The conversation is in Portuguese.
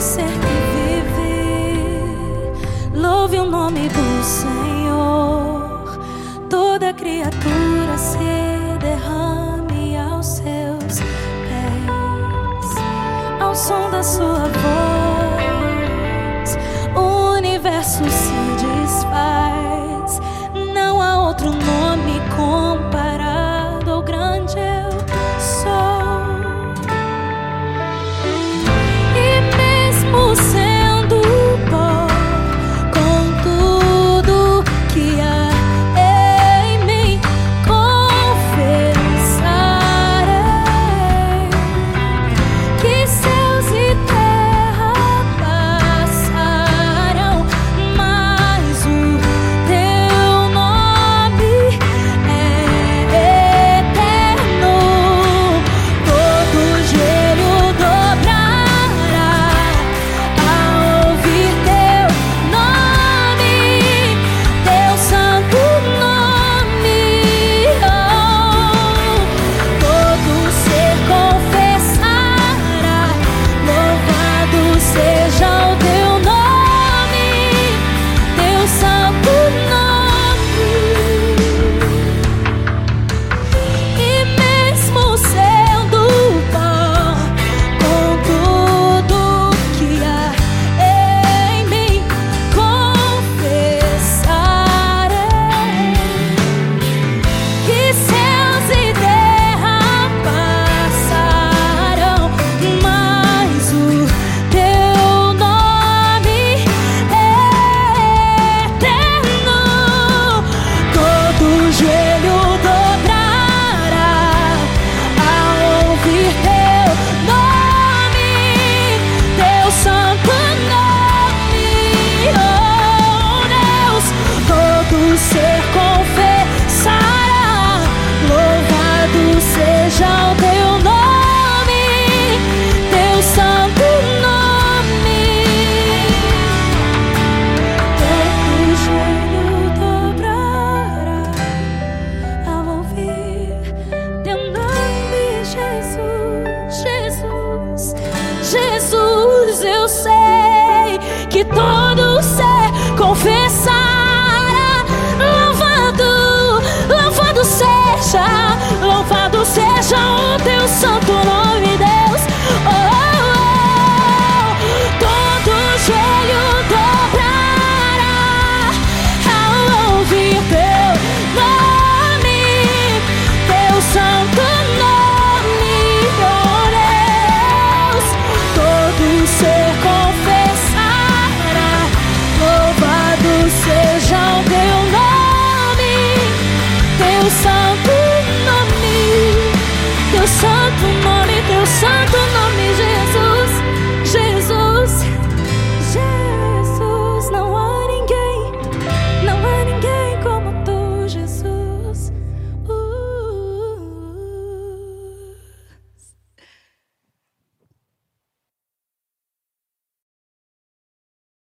ser que vive louve o nome do Senhor. Toda criatura se derrame aos seus pés, ao som da sua voz. de todo teu santo nome.